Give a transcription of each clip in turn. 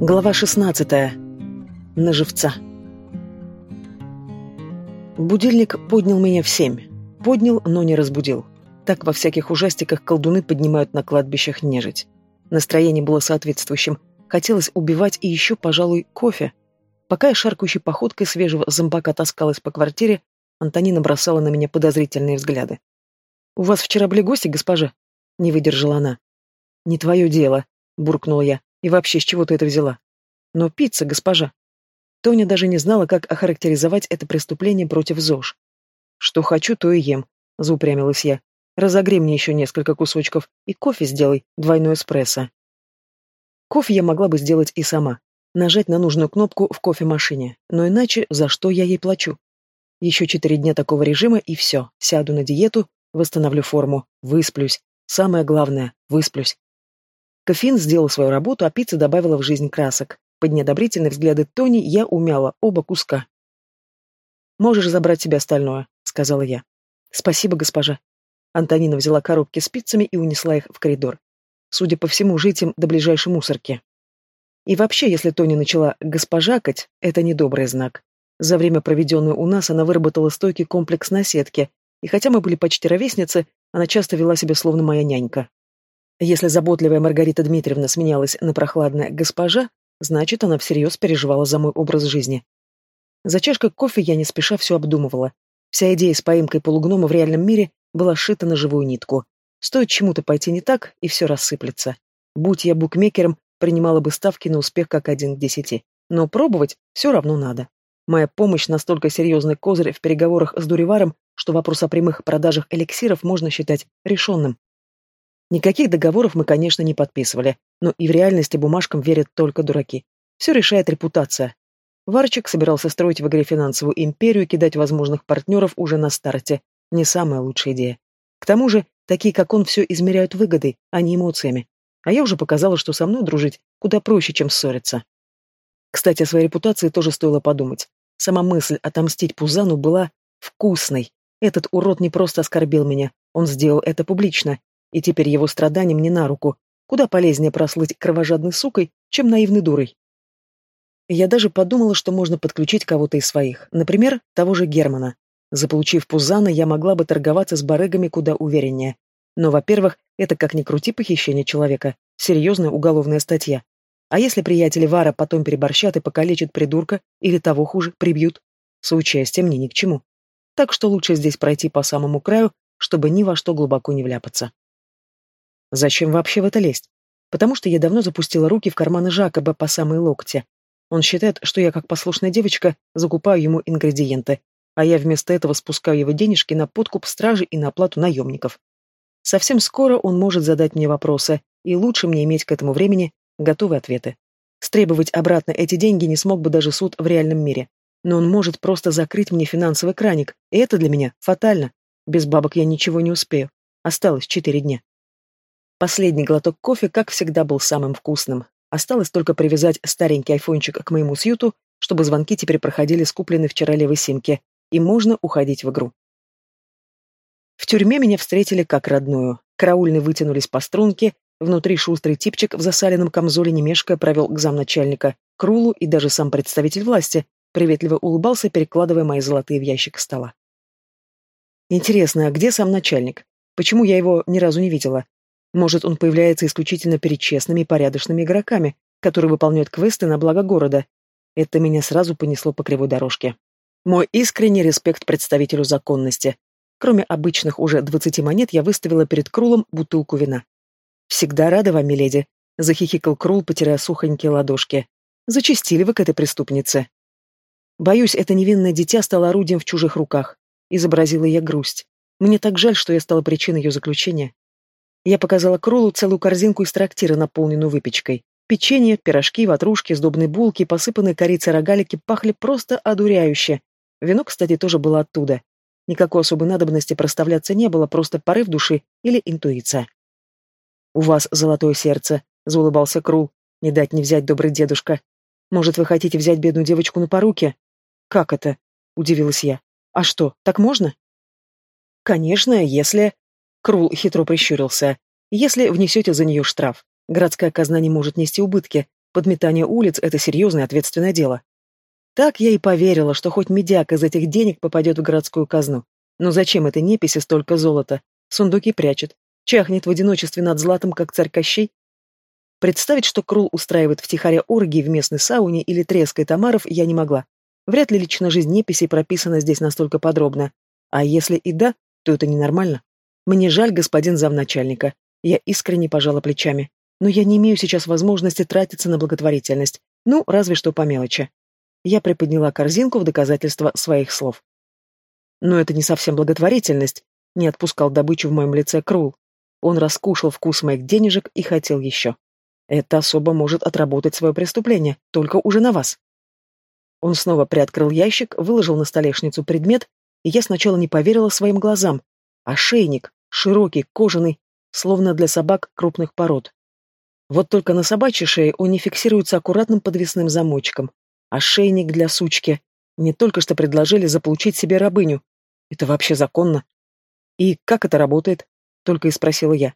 Глава 16. На живца. Будильник поднял меня в семь. Поднял, но не разбудил. Так во всяких ужастиках колдуны поднимают на кладбищах нежить. Настроение было соответствующим. Хотелось убивать и еще, пожалуй, кофе. Пока я шаркающей походкой свежего зомбака таскалась по квартире, Антонина бросала на меня подозрительные взгляды. «У вас вчера были гости, госпожа?» — не выдержала она. «Не твое дело», — буркнула я. «И вообще, с чего ты это взяла?» «Но пицца, госпожа». Тоня даже не знала, как охарактеризовать это преступление против ЗОЖ. «Что хочу, то и ем», — заупрямилась я. «Разогрей мне еще несколько кусочков и кофе сделай, двойной эспрессо». Кофе я могла бы сделать и сама. Нажать на нужную кнопку в кофемашине. Но иначе за что я ей плачу? Еще четыре дня такого режима и все. Сяду на диету, восстановлю форму, высплюсь. Самое главное — высплюсь. Кофеин сделал свою работу, а пицца добавила в жизнь красок. Под неодобрительные взгляды Тони я умяла оба куска. «Можешь забрать себе остальное», — сказала я. «Спасибо, госпожа». Антонина взяла коробки с пиццами и унесла их в коридор. Судя по всему, жить им до ближайшей мусорки. И вообще, если Тони начала «госпожакать», это недобрый знак. За время, проведенное у нас, она выработала стойкий комплекс наседки, и хотя мы были почти ровесницы, она часто вела себя словно моя нянька. Если заботливая Маргарита Дмитриевна сменялась на прохладная «госпожа», значит, она всерьез переживала за мой образ жизни. За чашкой кофе я не спеша все обдумывала. Вся идея с поимкой полугнома в реальном мире была сшита на живую нитку. Стоит чему-то пойти не так, и все рассыплется. Будь я букмекером, принимала бы ставки на успех как один к десяти. Но пробовать все равно надо. Моя помощь настолько серьезный козырь в переговорах с Дуриваром, что вопрос о прямых продажах эликсиров можно считать решенным. Никаких договоров мы, конечно, не подписывали, но и в реальности бумажкам верят только дураки. Все решает репутация. Варчик собирался строить в игре финансовую империю и кидать возможных партнеров уже на старте. Не самая лучшая идея. К тому же, такие как он все измеряют выгодой, а не эмоциями. А я уже показала, что со мной дружить куда проще, чем ссориться. Кстати, о своей репутации тоже стоило подумать. Сама мысль отомстить Пузану была вкусной. Этот урод не просто оскорбил меня, он сделал это публично, и теперь его страданиям не на руку. Куда полезнее прослыть кровожадной сукой, чем наивной дурой. Я даже подумала, что можно подключить кого-то из своих, например, того же Германа. Заполучив Пузана, я могла бы торговаться с барыгами куда увереннее. Но, во-первых, это как ни крути похищение человека, серьезная уголовная статья. А если приятели Вара потом переборщат и покалечат придурка, или того хуже, прибьют? Соучастие мне ни к чему. Так что лучше здесь пройти по самому краю, чтобы ни во что глубоко не вляпаться. Зачем вообще в это лезть? Потому что я давно запустила руки в карманы Жакоба по самые локти. Он считает, что я, как послушная девочка, закупаю ему ингредиенты, а я вместо этого спускаю его денежки на подкуп стражи и на оплату наемников. Совсем скоро он может задать мне вопросы, и лучше мне иметь к этому времени готовые ответы. Стребовать обратно эти деньги не смог бы даже суд в реальном мире. Но он может просто закрыть мне финансовый краник, и это для меня фатально. Без бабок я ничего не успею. Осталось четыре дня. Последний глоток кофе, как всегда, был самым вкусным. Осталось только привязать старенький айфончик к моему сьюту, чтобы звонки теперь проходили скупленные вчера левой симки, и можно уходить в игру. В тюрьме меня встретили как родную. Караульные вытянулись по струнке, Внутри шустрый типчик в засаленном камзоле немешко провел к замначальника, Крулу и даже сам представитель власти приветливо улыбался, перекладывая мои золотые в ящик стола. Интересно, а где сам начальник? Почему я его ни разу не видела? Может, он появляется исключительно перед честными и порядочными игроками, которые выполняют квесты на благо города? Это меня сразу понесло по кривой дорожке. Мой искренний респект представителю законности. Кроме обычных уже двадцати монет, я выставила перед Крулом бутылку вина. «Всегда рада вам, миледи», — захихикал Крул, потирая сухонькие ладошки. «Зачистили вы к этой преступнице». «Боюсь, это невинное дитя стало орудием в чужих руках», — изобразила я грусть. «Мне так жаль, что я стала причиной ее заключения». Я показала Крулу целую корзинку из трактира, наполненную выпечкой. Печенье, пирожки, ватрушки, сдобные булки, посыпанные корицей рогалики пахли просто одуряюще. Вино, кстати, тоже было оттуда. Никакой особой надобности проставляться не было, просто порыв души или интуиция. «У вас золотое сердце», — заулыбался Крул. «Не дать не взять, добрый дедушка. Может, вы хотите взять бедную девочку на поруки?» «Как это?» — удивилась я. «А что, так можно?» «Конечно, если...» Крул хитро прищурился. «Если внесете за нее штраф. Городская казна не может нести убытки. Подметание улиц — это серьезное ответственное дело. Так я и поверила, что хоть медяк из этих денег попадет в городскую казну. Но зачем этой неписи столько золота? Сундуки прячет. Чахнет в одиночестве над златом, как царь Кощей? Представить, что Крул устраивает втихаря оргии в местной сауне или трескает омаров, я не могла. Вряд ли лично жизнь неписей прописана здесь настолько подробно. А если и да, то это ненормально. Мне жаль, господин замначальника. Я искренне пожала плечами. Но я не имею сейчас возможности тратиться на благотворительность. Ну, разве что по мелочи. Я приподняла корзинку в доказательство своих слов. Но это не совсем благотворительность. Не отпускал добычу в моем лице Крул. Он раскушал вкус моих денежек и хотел еще. Это особо может отработать свое преступление, только уже на вас. Он снова приоткрыл ящик, выложил на столешницу предмет, и я сначала не поверила своим глазам. Ошейник, широкий, кожаный, словно для собак крупных пород. Вот только на собачьей шее он не фиксируется аккуратным подвесным замочком. Ошейник для сучки. Мне только что предложили заполучить себе рабыню. Это вообще законно? И как это работает? Только и спросила я.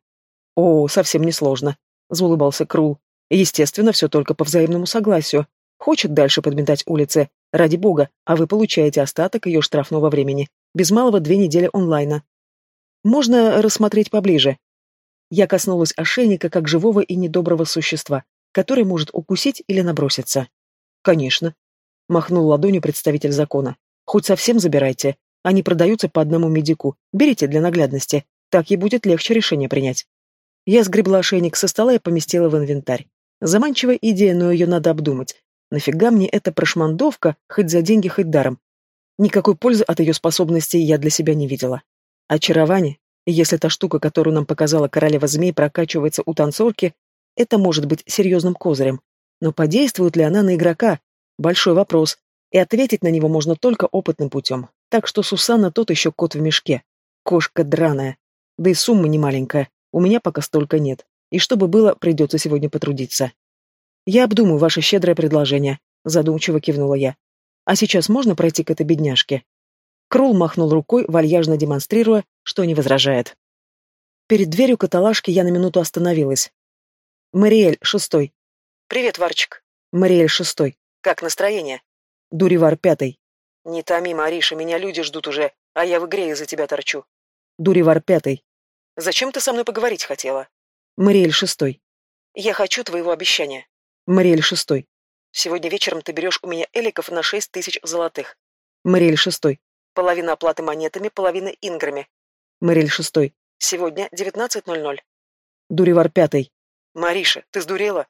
О, совсем не сложно. — заулыбался Крул. «Естественно, все только по взаимному согласию. Хочет дальше подметать улицы. Ради бога, а вы получаете остаток ее штрафного времени. Без малого две недели онлайна. Можно рассмотреть поближе». Я коснулась ошейника как живого и недоброго существа, который может укусить или наброситься. «Конечно», — махнул ладонью представитель закона. «Хоть совсем забирайте. Они продаются по одному медику. Берите для наглядности. Так ей будет легче решение принять». Я сгребла ошейник со стола и поместила в инвентарь. Заманчивая идея, но ее надо обдумать. Нафига мне эта прошмандовка, хоть за деньги, хоть даром? Никакой пользы от ее способностей я для себя не видела. Очарование, если та штука, которую нам показала королева змей, прокачивается у танцорки, это может быть серьезным козырем. Но подействует ли она на игрока? Большой вопрос. И ответить на него можно только опытным путем. Так что Сусанна тот еще кот в мешке. Кошка драная. Да и сумма не маленькая. У меня пока столько нет. И чтобы было, придется сегодня потрудиться. Я обдумаю ваше щедрое предложение, задумчиво кивнула я. А сейчас можно пройти к этой бедняжке? Крул махнул рукой, вальяжно демонстрируя, что не возражает. Перед дверью каталажки я на минуту остановилась. Мариэль, шестой. Привет, Варчик. Мариэль, шестой. Как настроение? Дуривар, пятый. Не томи, Мариша, меня люди ждут уже, а я в игре из-за тебя торчу. Дуривар, пятый. Зачем ты со мной поговорить хотела? Мариэль шестой. Я хочу твоего обещания. Мариэль шестой. Сегодня вечером ты берешь у меня эликов на шесть тысяч золотых. Мариэль шестой. Половина оплаты монетами, половина инграми. Мариэль шестой. Сегодня девятнадцать ноль ноль. Дуривар пятый. Мариша, ты сдурела?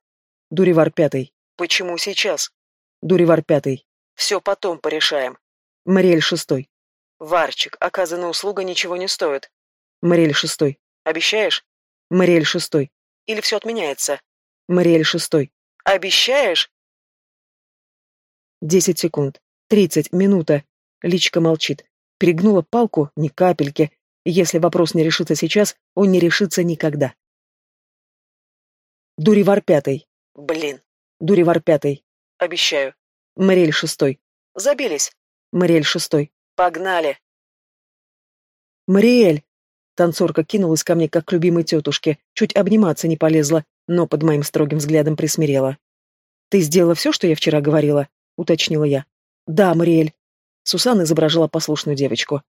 Дуривар пятый. Почему сейчас? Дуривар пятый. Все потом порешаем. Мариэль шестой. Варчик, оказанная услуга ничего не стоит. Мариэль шестой. Обещаешь? Мариэль шестой. Или все отменяется? Мариэль шестой. Обещаешь? Десять секунд. Тридцать. Минута. Личка молчит. Перегнула палку, ни капельки. Если вопрос не решится сейчас, он не решится никогда. Дуривар пятый. Блин. Дуривар пятый. Обещаю. Мариэль шестой. Забились. Мариэль шестой. Погнали. Мариэль. Танцорка кинулась ко мне, как к любимой тетушке, чуть обниматься не полезла, но под моим строгим взглядом присмирела. «Ты сделала все, что я вчера говорила?» — уточнила я. «Да, Мариэль». Сусанна изображала послушную девочку.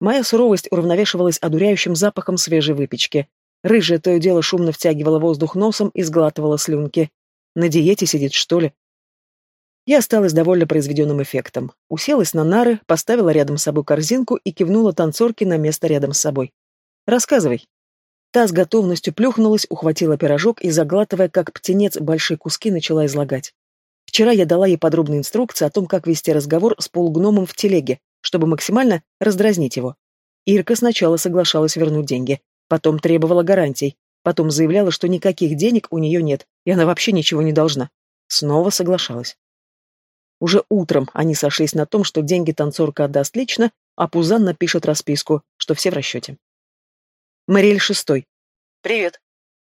Моя суровость уравновешивалась одуряющим запахом свежей выпечки. Рыжая то и дело шумно втягивала воздух носом и сглатывала слюнки. На диете сидит, что ли? Я осталась довольно произведенным эффектом. Уселась на нары, поставила рядом с собой корзинку и кивнула танцорке на место рядом с собой. Рассказывай. Та с готовностью плюхнулась, ухватила пирожок и, заглатывая, как птенец, большие куски начала излагать. Вчера я дала ей подробные инструкции о том, как вести разговор с полугномом в телеге, чтобы максимально раздразнить его. Ирка сначала соглашалась вернуть деньги, потом требовала гарантий, потом заявляла, что никаких денег у нее нет, и она вообще ничего не должна. Снова соглашалась. Уже утром они сошлись на том, что деньги танцорка отдаст лично, а Пузан напишет расписку, что все в расчете. Мариэль шестой. Привет.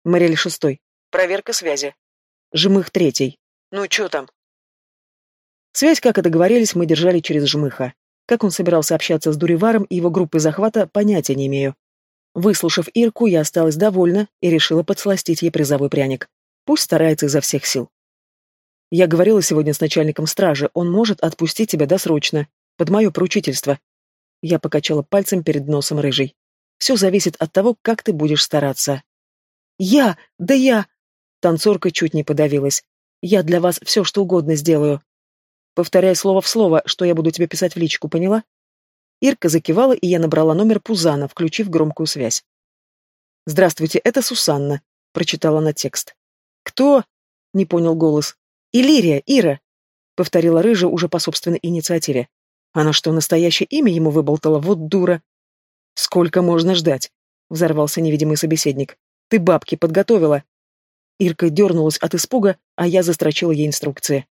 Мариэль шестой. Проверка связи. Жмых третий. Ну, чё там? Связь, как и договорились, мы держали через Жмыха. Как он собирался общаться с Дуриваром и его группой захвата, понятия не имею. Выслушав Ирку, я осталась довольна и решила подсластить ей призовой пряник. Пусть старается изо всех сил. Я говорила сегодня с начальником стражи, он может отпустить тебя досрочно, под мое поручительство. Я покачала пальцем перед носом рыжий. Все зависит от того, как ты будешь стараться. Я, да я... Танцорка чуть не подавилась. Я для вас все, что угодно сделаю. Повторяй слово в слово, что я буду тебе писать в личку, поняла? Ирка закивала, и я набрала номер Пузана, включив громкую связь. «Здравствуйте, это Сусанна», — прочитала она текст. «Кто?» — не понял голос. «Иллирия, Ира», — повторила Рыжа уже по собственной инициативе. Она что, настоящее имя ему выболтала? Вот дура. «Сколько можно ждать?» — взорвался невидимый собеседник. «Ты бабки подготовила?» Ирка дернулась от испуга, а я застрочила ей инструкции.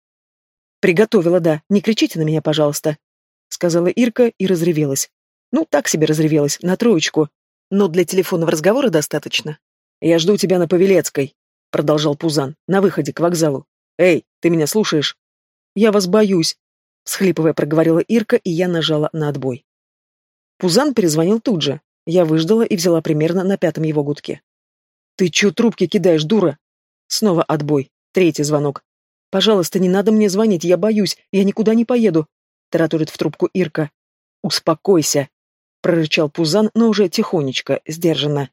«Приготовила, да. Не кричите на меня, пожалуйста», — сказала Ирка и разревелась. «Ну, так себе разревелась, на троечку. Но для телефонного разговора достаточно». «Я жду тебя на Павелецкой», — продолжал Пузан, — «на выходе к вокзалу. Эй, ты меня слушаешь?» «Я вас боюсь», — схлипывая проговорила Ирка, и я нажала на отбой. Пузан перезвонил тут же. Я выждала и взяла примерно на пятом его гудке. «Ты чё трубки кидаешь, дура?» Снова отбой. Третий звонок. «Пожалуйста, не надо мне звонить, я боюсь, я никуда не поеду», — таратурит в трубку Ирка. «Успокойся», — прорычал Пузан, но уже тихонечко, сдержанно.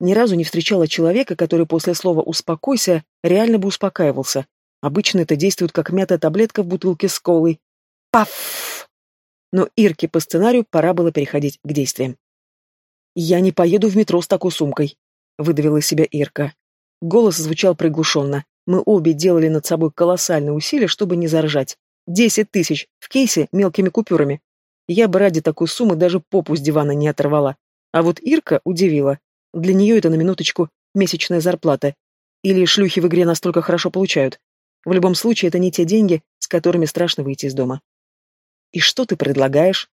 Ни разу не встречала человека, который после слова «успокойся» реально бы успокаивался. Обычно это действует как мятая таблетка в бутылке с колой. Паф! Но Ирке по сценарию пора было переходить к действиям. «Я не поеду в метро с такой сумкой», — выдавила себя Ирка. Голос звучал приглушенно. Мы обе делали над собой колоссальные усилия, чтобы не заржать. Десять тысяч в кейсе мелкими купюрами. Я бы ради такой суммы даже попу с дивана не оторвала. А вот Ирка удивила. Для нее это на минуточку месячная зарплата. Или шлюхи в игре настолько хорошо получают. В любом случае, это не те деньги, с которыми страшно выйти из дома. «И что ты предлагаешь?»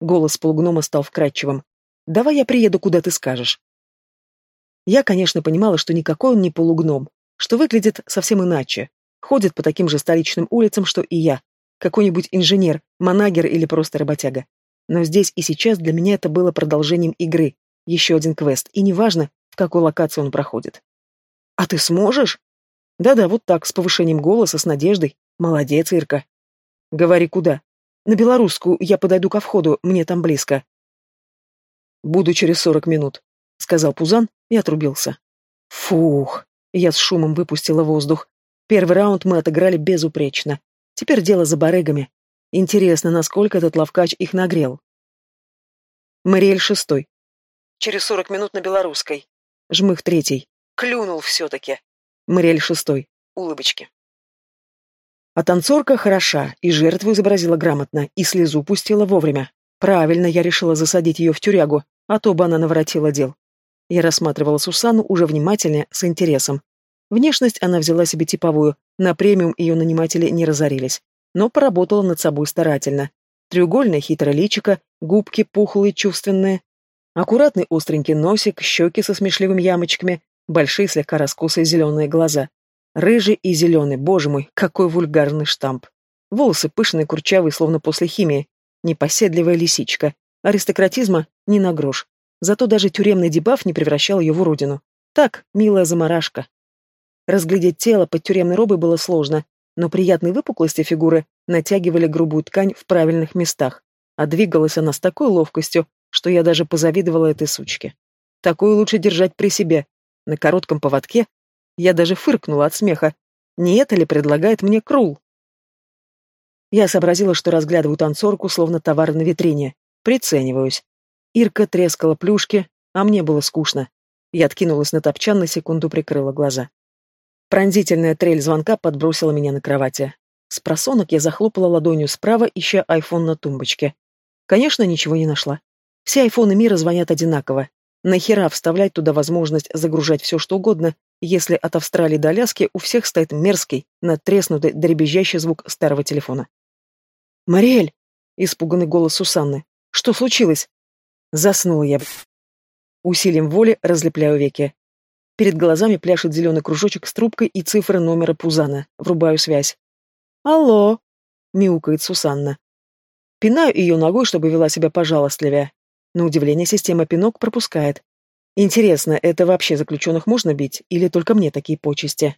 Голос полугнома стал вкрадчивым. «Давай я приеду, куда ты скажешь». Я, конечно, понимала, что никакой он не полугном, что выглядит совсем иначе. Ходит по таким же столичным улицам, что и я. Какой-нибудь инженер, манагер или просто работяга. Но здесь и сейчас для меня это было продолжением игры. Еще один квест, и неважно, в какой локации он проходит. «А ты сможешь?» «Да-да, вот так, с повышением голоса, с надеждой. Молодец, Ирка». «Говори, куда?» «На белорусскую, я подойду ко входу, мне там близко». «Буду через сорок минут», — сказал Пузан и отрубился. Фух, я с шумом выпустила воздух. Первый раунд мы отыграли безупречно. Теперь дело за барыгами. Интересно, насколько этот лавкач их нагрел. Мариэль шестой. Через сорок минут на белорусской. Жмых третий. Клюнул все-таки. Мариэль шестой. Улыбочки. А танцорка хороша, и жертву изобразила грамотно, и слезу пустила вовремя. Правильно, я решила засадить ее в тюрягу, а то бы она наворотила дел. Я рассматривала Сусану уже внимательнее, с интересом. Внешность она взяла себе типовую, на премиум ее наниматели не разорились, но поработала над собой старательно. Треугольное хитрое личико, губки пухлые, чувственные, аккуратный остренький носик, щеки со смешливыми ямочками, большие слегка раскосые зеленые глаза. Рыжий и зеленый, боже мой, какой вульгарный штамп. Волосы пышные, курчавые, словно после химии. Непоседливая лисичка. Аристократизма ни на грош. Зато даже тюремный дебаф не превращал ее в уродину. Так, милая заморашка. Разглядеть тело под тюремной робой было сложно, но приятные выпуклости фигуры натягивали грубую ткань в правильных местах, а двигалась она с такой ловкостью, что я даже позавидовала этой сучке. Такую лучше держать при себе. На коротком поводке я даже фыркнула от смеха. Не это ли предлагает мне Крул? Я сообразила, что разглядываю танцорку, словно товар на витрине. Прицениваюсь. Ирка трескала плюшки, а мне было скучно. Я откинулась на топчан, на секунду прикрыла глаза. Пронзительная трель звонка подбросила меня на кровати. С просонок я захлопала ладонью справа, ища айфон на тумбочке. Конечно, ничего не нашла. Все айфоны мира звонят одинаково. Нахера вставлять туда возможность загружать все, что угодно, если от Австралии до Аляски у всех стоит мерзкий, надтреснутый, дребезжащий звук старого телефона. «Мариэль!» — испуганный голос Сусанны. «Что случилось?» Заснула я. Усилием воли разлепляю веки. Перед глазами пляшет зеленый кружочек с трубкой и цифры номера Пузана. Врубаю связь. «Алло!» — мяукает Сусанна. Пинаю ее ногой, чтобы вела себя пожалостливее. На удивление система пинок пропускает. Интересно, это вообще заключенных можно бить, или только мне такие почести?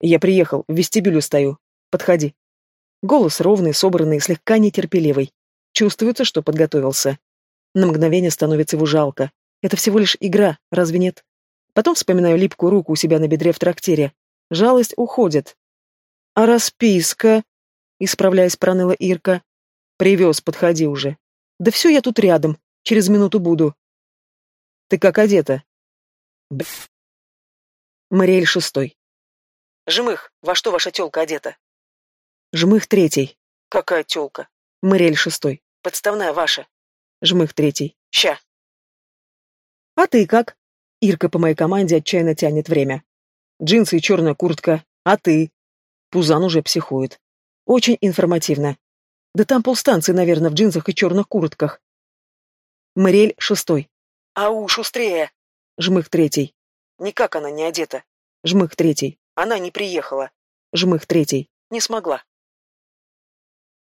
Я приехал, в вестибюле стою. Подходи. Голос ровный, собранный, слегка нетерпеливый. Чувствуется, что подготовился. На мгновение становится его жалко. Это всего лишь игра, разве нет? Потом вспоминаю липкую руку у себя на бедре в трактире. Жалость уходит. «А расписка?» — исправляясь, проныла Ирка. «Привез, подходи уже». «Да все, я тут рядом. Через минуту буду». «Ты как одета?» Б. Мариэль шестой. «Жмых, во что ваша тёлка одета?» Жмых третий. «Какая тёлка?» Мариэль шестой. «Подставная ваша». Жмых третий. «Ща». «А ты как?» Ирка по моей команде отчаянно тянет время. «Джинсы и черная куртка. А ты?» Пузан уже психует. Очень информативно. Да там полстанции, наверное, в джинсах и черных куртках. Мариэль шестой. «Ау, шустрее!» Жмых третий. Никак она не одета. Жмых третий. Она не приехала. Жмых третий. Не смогла.